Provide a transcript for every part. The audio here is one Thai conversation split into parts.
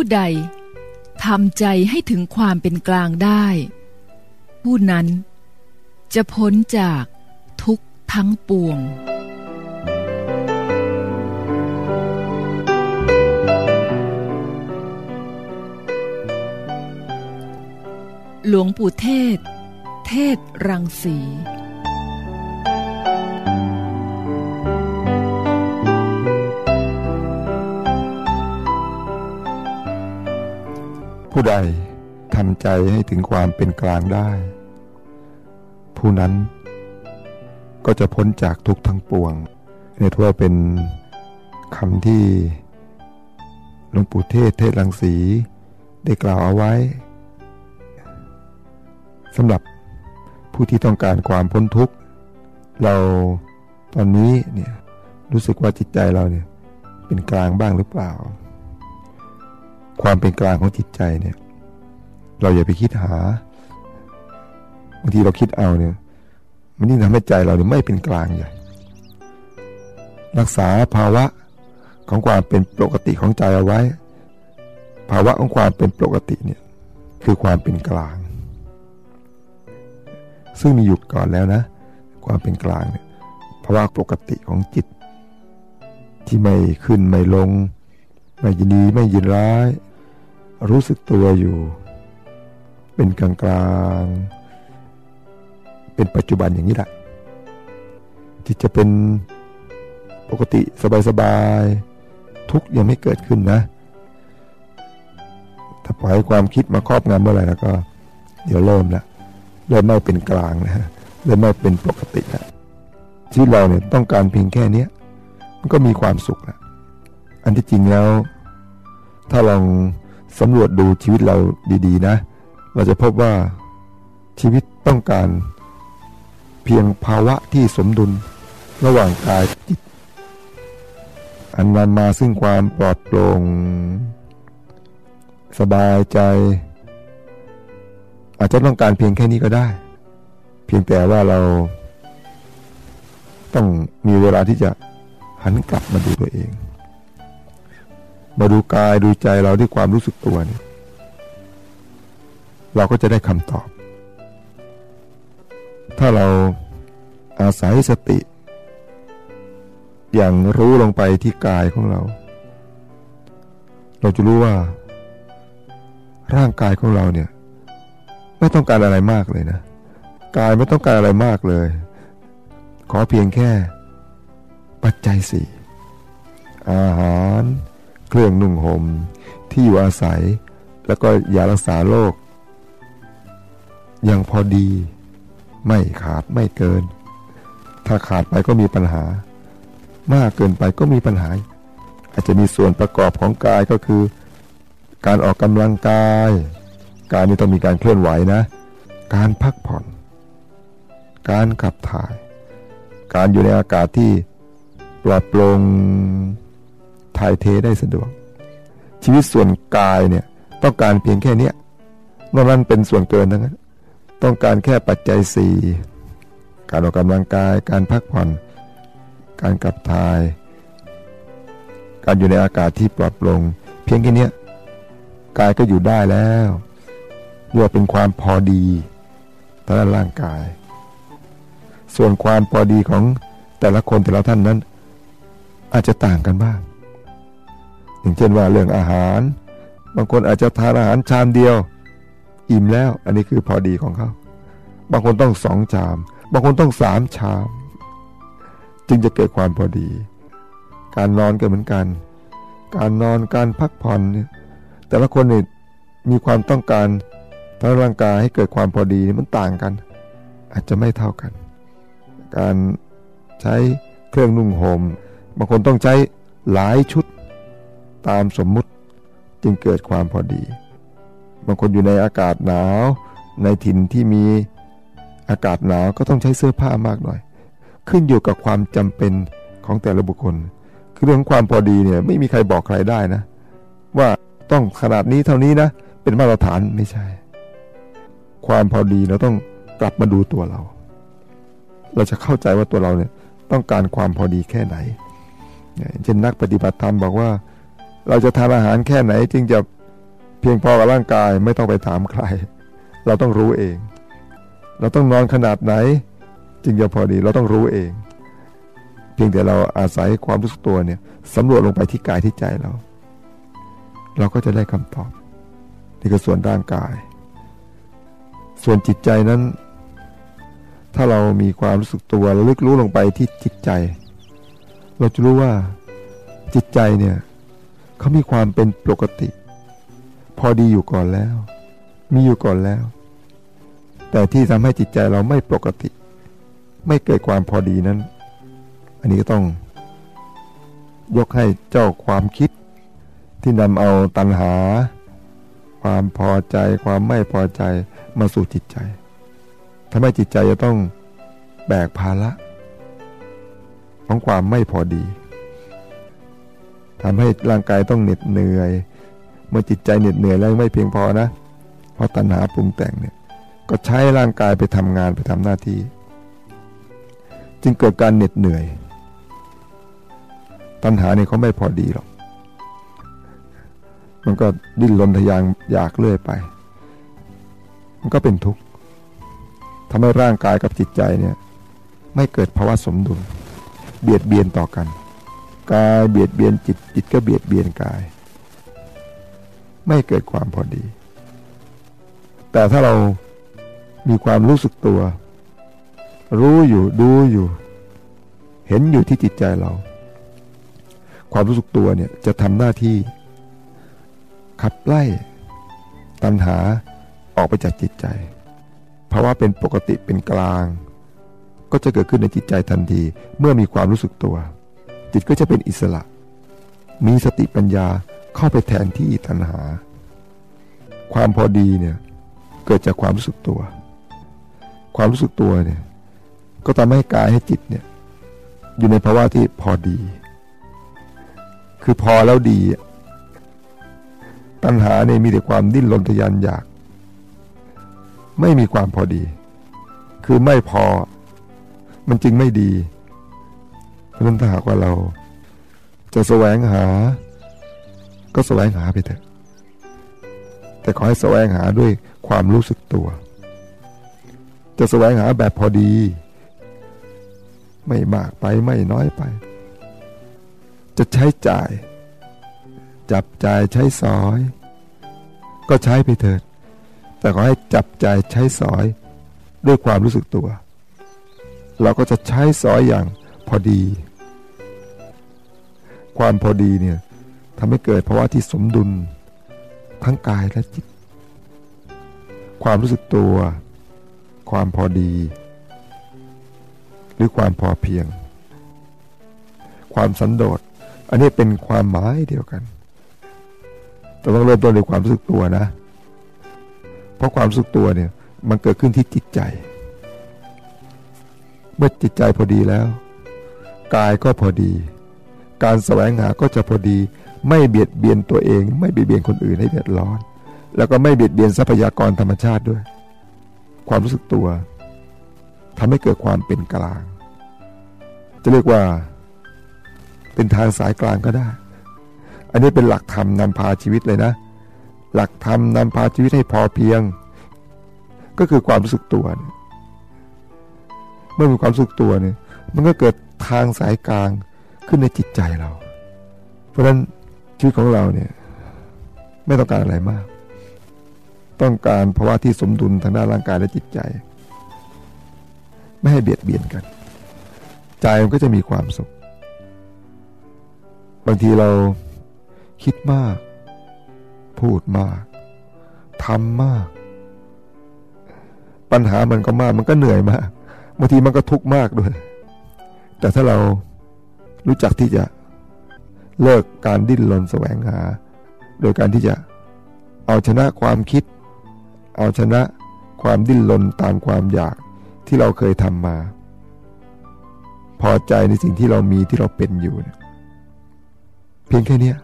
ู้ใดทำใจให้ถึงความเป็นกลางได้ ผู้นั้นจะพ้นจากทุกทั้งปวง หลวงปู่เทศ เทศรังสี ผู้ใดทำใจให้ถึงความเป็นกลางได้ ผู้นั้นก็จะพ้นจากทุกทั้งปวงเนี่ยถือว่าเป็นคำที่หลวงปู่เทศเทศลังสีได้กล่าวเอาไว้สำหรับผู้ที่ต้องการความพ้นทุกข์ เราตอนนี้เนี่ยรู้สึกว่าจิตใจเราเนี่ยเป็นกลางบ้างหรือเปล่า ความเป็นกลางของจิตใจเนี่ย เราอย่าไปคิดหาบางทีเราคิดเอาเนี่ย มันยิ่งทำให้ใจเราเนี่ยไม่เป็นกลางใหญ่รักษาภาวะของความเป็นปกติของใจเอาไว้ ภาวะของความเป็นปกติเนี่ยคือความเป็นกลาง ซึ่งมีอยู่ก่อนแล้วนะ ความเป็นกลางเนี่ยภาวะปกติของจิต ที่ไม่ขึ้นไม่ลง ไม่ยินดีไม่ยินร้าย รู้สึกตัวอยู่ เป็นกลางกลางเป็นปัจจุบันอย่างนี้แหละที่จะเป็นปกติสบายๆทุกยังไม่เกิดขึ้นนะ ถ้าปล่อยความคิดมาครอบงำเมื่อไหร่แล้วก็ เดี๋ยวเริ่มละเริ่มไม่เป็นกลางนะเริ่มไม่เป็นปกติล้วชีวิตเราเนี่ยต้องการเพียงแค่เนี้ยมันก็มีความสุขล้วอันที่จริงแล้ว ถ้าลอง สำรวจดูชีวิตเราดีๆนะ เราจะพบว่าชีวิตต้องการ เพียงภาวะที่สมดุลระหว่างกายจิต อันนำมาซึ่งความปลอดโปร่งสบายใจ อาจจะต้องการเพียงแค่นี้ก็ได้ เพียงแต่ว่าเรา ต้องมีเวลาที่จะหันกลับมาดูตัวเอง มาดูกายดูใจเราด้วยความรู้สึกตัวเนี่ยเราก็จะได้คำตอบ ถ้าเราอาศัยสติ อย่างรู้ลงไปที่กายของเรา เราจะรู้ว่า ร่างกายของเราเนี่ย ไม่ต้องการอะไรมากเลยนะ กายไม่ต้องการอะไรมากเลย ขอเพียงแค่ ปัจจัยสี่อาหาร เครื่องนุ่งหม่มที่อยู่อาศัย แล้วก็ยารักษาโรคยังพอดี ไม่ขาดไม่เกิน ถ้าขาดไปก็มีปัญหา มากเกินไปก็มีปัญหา อาจจะมีส่วนประกอบของกายก็คือ การออกกำลังกาย การนี้ต้องมีการเคลื่อนไหวนะ การพักผ่อน การขับถ่าย การอยู่ในอากาศที่ปลอดโปร่ง ถ่ายเทได้สะดวก ชีวิตส่วนกายเนี่ยต้องการเพียงแค่นี้นอกนั้นเป็นส่วนเกินทั้งนั้นต้องการแค่ปัจจัยสี่การออกกำลังกาย การพักผ่อน การขับถ่าย การอยู่ในอากาศที่ปลอดโปร่งเพียงแค่นี้กายก็อยู่ได้แล้วเรียกว่าเป็นความพอดีทางด้านร่างกาย ส่วนความพอดีของแต่ละคนแต่ละท่านนั้น อาจจะต่างกันบ้าง อย่างเช่นว่าเรื่องอาหาร บางคนอาจจะทานอาหารชามเดียว อิ่มแล้ว อันนี้คือพอดีของเขาบางคนต้องสองชาม บางคนต้องสามชาม จึงจะเกิดความพอดี การนอนก็เหมือนกัน การนอนการพักผ่อนเนี่ยแต่ละคนนี่มีความต้องการทางร่างกายให้เกิดความพอดีมันต่างกัน อาจจะไม่เท่ากัน การใช้เครื่องนุ่งหม่มบางคนต้องใช้หลายชุด ตามสมมุติจึงเกิดความพอดี บางคนอยู่ในอากาศหนาว ในถิ่นที่มีอากาศหนาวก็ต้องใช้เสื้อผ้ามากหน่อย ขึ้นอยู่กับความจำเป็นของแต่ละบุคคล คือเรื่องความพอดีเนี่ยไม่มีใครบอกใครได้นะ ว่าต้องขนาดนี้เท่านี้นะ เป็นมาตรฐานไม่ใช่ ความพอดีเราต้องกลับมาดูตัวเรา เราจะเข้าใจว่าตัวเราเนี่ยต้องการความพอดีแค่ไหนเช่นนักปฏิบัติธรรมบอกว่า เราจะทานอาหารแค่ไหนจึงจะเพียงพอกับร่างกายไม่ต้องไปถามใคร เราต้องรู้เอง เราต้องนอนขนาดไหน จึงจะพอดีเราต้องรู้เอง เพียงแต่เราอาศัยความรู้สึกตัวเนี่ยสำรวจลงไปที่กายที่ใจเรา เราก็จะได้คำตอบนี่คือส่วนร่างกาย ส่วนจิตใจนั้น ถ้าเรามีความรู้สึกตัวระลึกรู้ลงไปที่จิตใจ เราจะรู้ว่าจิตใจเนี่ย เขามีความเป็นปกติ พอดีอยู่ก่อนแล้ว มีอยู่ก่อนแล้ว แต่ที่ทำให้จิตใจเราไม่ปกติ ไม่เกิดความพอดีนั้น อันนี้ก็ต้อง ยกให้เจ้าความคิด ที่นำเอาตัณหา ความพอใจ ความไม่พอใจมาสู่จิตใจทำให้จิตใจจะต้องแบกภาระของความไม่พอดี ทำให้ร่างกายต้องเหน็ดเหนื่อย เมื่อจิตใจเหน็ดเหนื่อยแล้วไม่เพียงพอนะ เพราะตัณหาปรุงแต่งเนี่ยก็ใช้ร่างกายไปทำงานไปทำหน้าที่ จึงเกิดการเหน็ดเหนื่อย ตัณหาเนี่ยเขาไม่พอดีหรอก มันก็ดิ้นรนทยานอยากเลื่อยไป มันก็เป็นทุกข์ทำให้ร่างกายกับจิตใจเนี่ยไม่เกิดภาวะสมดุล เบียดเบียนต่อกัน กายเบียดเบียนจิตจิตก็เบียดเบียนกาย ไม่เกิดความพอดี แต่ถ้าเรามีความรู้สึกตัว รู้อยู่ดูอยู่ เห็นอยู่ที่จิตใจเรา ความรู้สึกตัวเนี่ยจะทำหน้าที่ ขับไล่ตัณหาออกไปจากจิตใจ เพราะว่าเป็นปกติเป็นกลาง ก็จะเกิดขึ้นในจิตใจทันทีเมื่อมีความรู้สึกตัว จิตก็จะเป็นอิสระ มีสติปัญญาเข้าไปแทนที่ตัณหา ความพอดีเนี่ยเกิดจากความรู้สึกตัว ความรู้สึกตัวเนี่ยก็ทำให้กายให้จิตเนี่ยอยู่ในภาวะที่พอดี คือพอแล้วดี ตัณหาเนี่ยมีแต่ความดิ้นรนทยานอยาก ไม่มีความพอดี คือไม่พอ มันจึงไม่ดี ราะนั้นถ้าหากว่าเรา จะแสวงหา ก็แสวงหาไปเถอะ แต่ขอให้แสวงหาด้วยความรู้สึกตัว จะแสวงหาแบบพอดี ไม่มากไปไม่น้อยไป จะใช้จ่าย จับจ่ายใช้สอย ก็ใช้ไปเถิด แต่ขอให้จับจ่ายใช้สอยด้วยความรู้สึกตัว เราก็จะใช้สอยอย่างพอดี ความพอดีเนี่ยทำให้เกิดภาวะที่สมดุล ทั้งกายและจิต ความรู้สึกตัว ความพอดี หรือความพอเพียง ความสันโดษอันนี้เป็นความหมายเดียวกัน แต่ต้องเริ่มต้นด้วยความรู้สึกตัวนะ เพราะความรู้สึกตัวเนี่ยมันเกิดขึ้นที่จิตใจ เมื่อจิตใจพอดีแล้ว กายก็พอดี การแสวงหาก็จะพอดี ไม่เบียดเบียนตัวเอง ไม่เบียดเบียนคนอื่นให้เดือดร้อน แล้วก็ไม่เบียดเบียนทรัพยากรธรรมชาติด้วย ความรู้สึกตัวทำให้เกิดความเป็นกลาง จะเรียกว่า เป็นทางสายกลางก็ได้ อันนี้เป็นหลักธรรมนำพาชีวิตเลยนะ หลักธรรมนำพาชีวิตให้พอเพียง ก็คือความรู้สึกตัวเมื่อมีความรู้สึกตัวเนี่ยมันก็เกิดทางสายกลาง ขึ้นในจิตใจเรา เพราะฉะนั้นชีวิตของเราเนี่ยไม่ต้องการอะไรมาก ต้องการภาวะที่สมดุลทางด้านร่างกายและจิตใจ ไม่ให้เบียดเบียนกัน ใจมันก็จะมีความสุข บางทีเราคิดมาก พูดมากทำมาก ปัญหามันก็มากมันก็เหนื่อยมากบางทีมันก็ทุกข์มากด้วย แต่ถ้าเรา รู้จักที่จะเลิกการดิ้นรนแสวงหา โดยการที่จะเอาชนะความคิด เอาชนะความดิ้นรนตามความอยากที่เราเคยทำมา พอใจในสิ่งที่เรามีที่เราเป็นอยู่เเพียงแค่นี้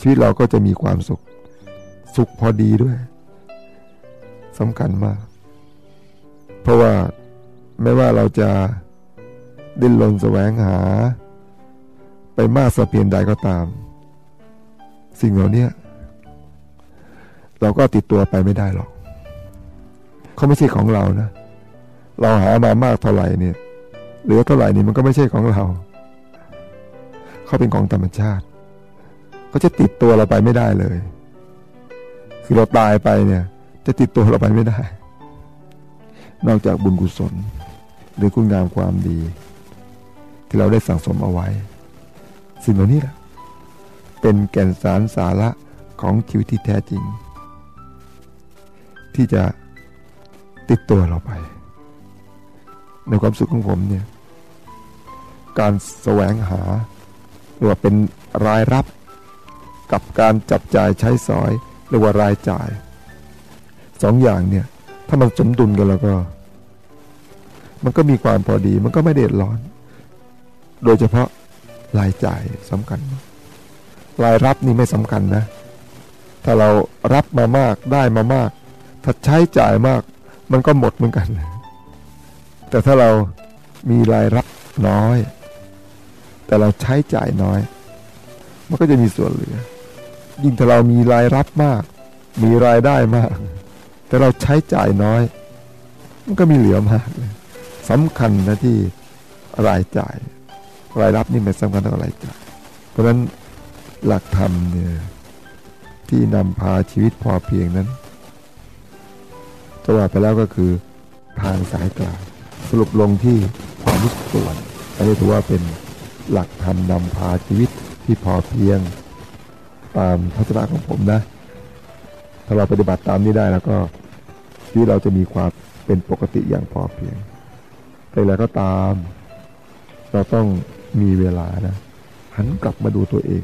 ชีวิตเราก็จะมีความสุข สุขพอดีด้วยสำคัญมาก เพราะว่าไม่ว่าเราจะ ดิ้นรนแสวงหา ไปมากสักเพียงใดก็ตาม สิ่งเหล่านี้เราก็ติดตัวไปไม่ได้หรอกเขาไม่ใช่ของเรานะ เราหามามากเท่าไหร่เนี่ยเหลือเท่าไหร่นี่มันก็ไม่ใช่ของเรา เขาเป็นของธรรมชาติเขาจะติดตัวเราไปไม่ได้เลย คือเราตายไปเนี่ย จะติดตัวเราไปไม่ได้ นอกจากบุญกุศล หรือคุณงามความดี ที่เราได้สั่งสมเอาไว้ สิ่งเหล่านี้แหละเป็นแก่นสารสาระของชีวิตที่แท้จริง ที่จะติดตัวเราไป ในความสุขของผมเนี่ยการแสวงหาหรือว่าเป็นรายรับกับการจับจ่ายใช้สอยหรือว่ารายจ่ายสองอย่างเนี่ย ถ้ามันสมดุลกันแล้วก็ มันก็มีความพอดีมันก็ไม่เดือดร้อน โดยเฉพาะรายจ่ายสำคัญ รายรับนี่ไม่สำคัญนะ ถ้าเรารับมามากได้มามาก ถ้าใช้จ่ายมาก มันก็หมดเหมือนกัน แต่ถ้าเรามีรายรับน้อย แต่เราใช้จ่ายน้อย มันก็จะมีส่วนเหลือ ยิ่งถ้าเรามีรายรับมาก มีรายได้มาก แต่เราใช้จ่ายน้อย มันก็มีเหลือมากเลยสำคัญนะที่รายจ่าย รายรับนี่ไม่สำคัญเท่าไรจ่ายเพราะฉะนั้นหลักธรรมเนี่ยที่นำพาชีวิตพอเพียงนั้นจะว่าไปแล้วก็คือทางสายกลางสรุปลงที่ความรู้สึกตัวอันนี้ถือว่าเป็นหลักธรรมนำพาชีวิตที่พอเพียงตามทัศนะของผมนะ ถ้าเราปฏิบัติตามนี้ได้แล้วก็ชีวิตเราจะมีความเป็นปกติอย่างพอเพียงแต่แล้วก็ตาม เราต้อง มีเวลานะหันกลับมาดูตัวเอง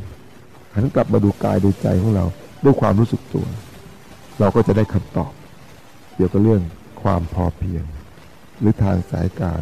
หันกลับมาดูกายดูใจของเรา ด้วยความรู้สึกตัว เราก็จะได้คำตอบ เกี่ยวกับเรื่องความพอเพียง หรือทางสายกลาง